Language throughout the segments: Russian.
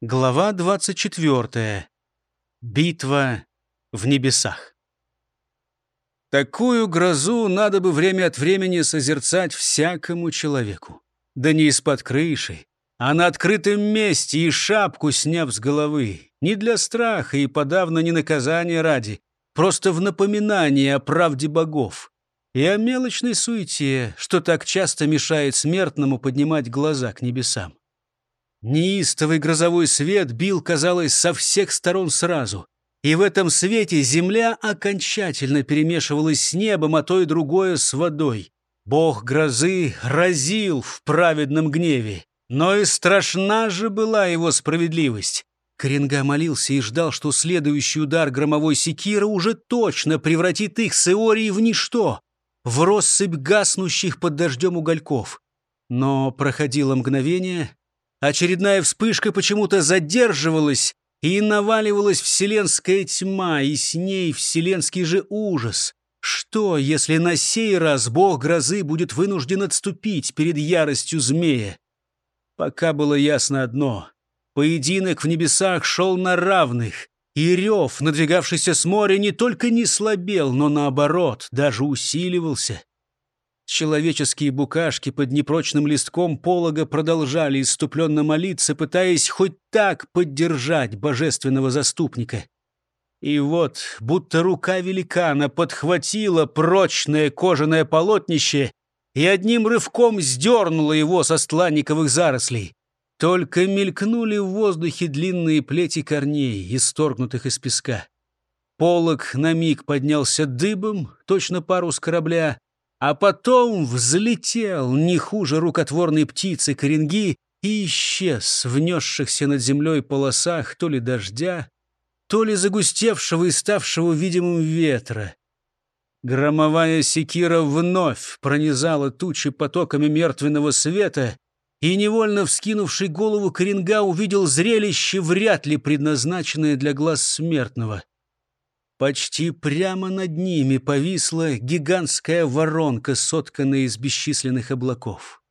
Глава 24. Битва в небесах. Такую грозу надо бы время от времени созерцать всякому человеку. Да не из-под крыши, а на открытом месте и шапку сняв с головы. Не для страха и подавно не наказания ради, просто в напоминание о правде богов и о мелочной суете, что так часто мешает смертному поднимать глаза к небесам. Неистовый грозовой свет бил, казалось, со всех сторон сразу. И в этом свете земля окончательно перемешивалась с небом, а то и другое с водой. Бог грозы разил в праведном гневе. Но и страшна же была его справедливость. Коренга молился и ждал, что следующий удар громовой секира уже точно превратит их с Иорией в ничто, в россыпь гаснущих под дождем угольков. Но проходило мгновение, Очередная вспышка почему-то задерживалась, и наваливалась вселенская тьма, и с ней вселенский же ужас. Что, если на сей раз бог грозы будет вынужден отступить перед яростью змея? Пока было ясно одно. Поединок в небесах шел на равных, и рев, надвигавшийся с моря, не только не слабел, но наоборот, даже усиливался. Человеческие букашки под непрочным листком полога продолжали иступленно молиться, пытаясь хоть так поддержать божественного заступника. И вот, будто рука великана подхватила прочное кожаное полотнище и одним рывком сдернула его со стланниковых зарослей. Только мелькнули в воздухе длинные плети корней, исторгнутых из песка. Полог на миг поднялся дыбом, точно парус корабля, а потом взлетел не хуже рукотворной птицы коренги и исчез в несшихся над землей полосах то ли дождя, то ли загустевшего и ставшего видимым ветра. Громовая секира вновь пронизала тучи потоками мертвенного света, и, невольно вскинувший голову коренга, увидел зрелище, вряд ли предназначенное для глаз смертного — Почти прямо над ними повисла гигантская воронка, сотканная из бесчисленных облаков.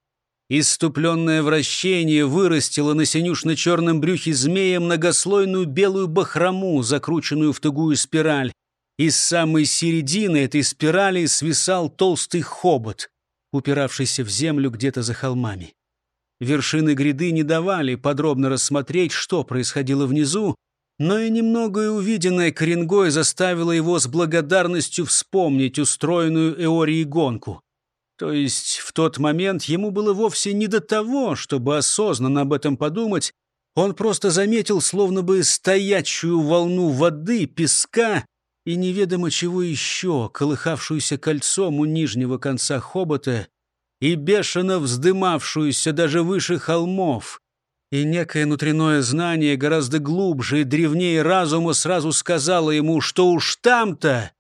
Иступленное вращение вырастило на синюшно-черном брюхе змея многослойную белую бахрому, закрученную в тугую спираль. Из самой середины этой спирали свисал толстый хобот, упиравшийся в землю где-то за холмами. Вершины гряды не давали подробно рассмотреть, что происходило внизу, но и немногое увиденное Коренгой заставило его с благодарностью вспомнить устроенную Эорией гонку. То есть в тот момент ему было вовсе не до того, чтобы осознанно об этом подумать, он просто заметил словно бы стоячую волну воды, песка и неведомо чего еще, колыхавшуюся кольцом у нижнего конца хобота и бешено вздымавшуюся даже выше холмов, и некое внутреннее знание, гораздо глубже и древнее разума, сразу сказало ему, что уж там-то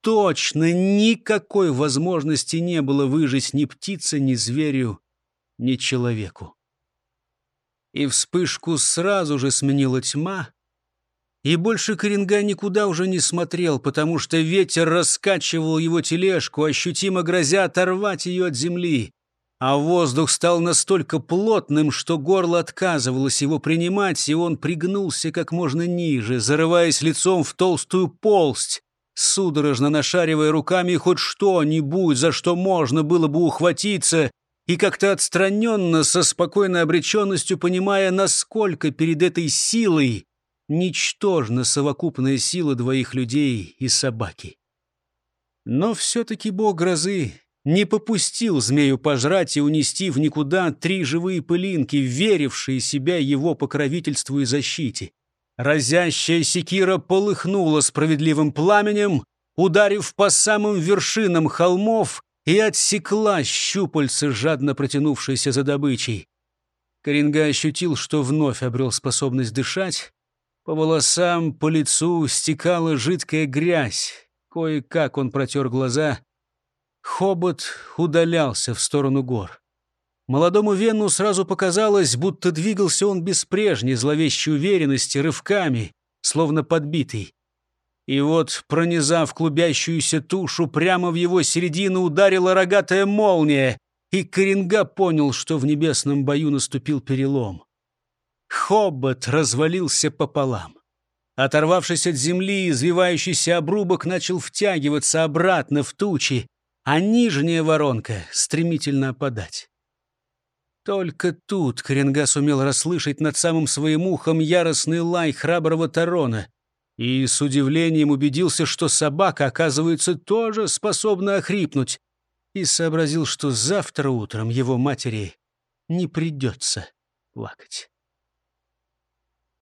точно никакой возможности не было выжить ни птице, ни зверю, ни человеку. И вспышку сразу же сменила тьма, и больше Коренга никуда уже не смотрел, потому что ветер раскачивал его тележку, ощутимо грозя оторвать ее от земли а воздух стал настолько плотным, что горло отказывалось его принимать, и он пригнулся как можно ниже, зарываясь лицом в толстую полсть, судорожно нашаривая руками хоть что-нибудь, за что можно было бы ухватиться, и как-то отстраненно, со спокойной обреченностью понимая, насколько перед этой силой ничтожна совокупная сила двоих людей и собаки. Но все-таки бог грозы не попустил змею пожрать и унести в никуда три живые пылинки, верившие себя его покровительству и защите. Разящая секира полыхнула справедливым пламенем, ударив по самым вершинам холмов и отсекла щупальца, жадно протянувшиеся за добычей. Коренга ощутил, что вновь обрел способность дышать. По волосам, по лицу стекала жидкая грязь. Кое-как он протер глаза — Хобот удалялся в сторону гор. Молодому Вену сразу показалось, будто двигался он без прежней зловещей уверенности, рывками, словно подбитый. И вот, пронизав клубящуюся тушу, прямо в его середину ударила рогатая молния, и Коренга понял, что в небесном бою наступил перелом. Хобот развалился пополам. Оторвавшись от земли, извивающийся обрубок начал втягиваться обратно в тучи, а нижняя воронка стремительно опадать. Только тут Коренга сумел расслышать над самым своим ухом яростный лай храброго Тарона и с удивлением убедился, что собака, оказывается, тоже способна охрипнуть, и сообразил, что завтра утром его матери не придется плакать.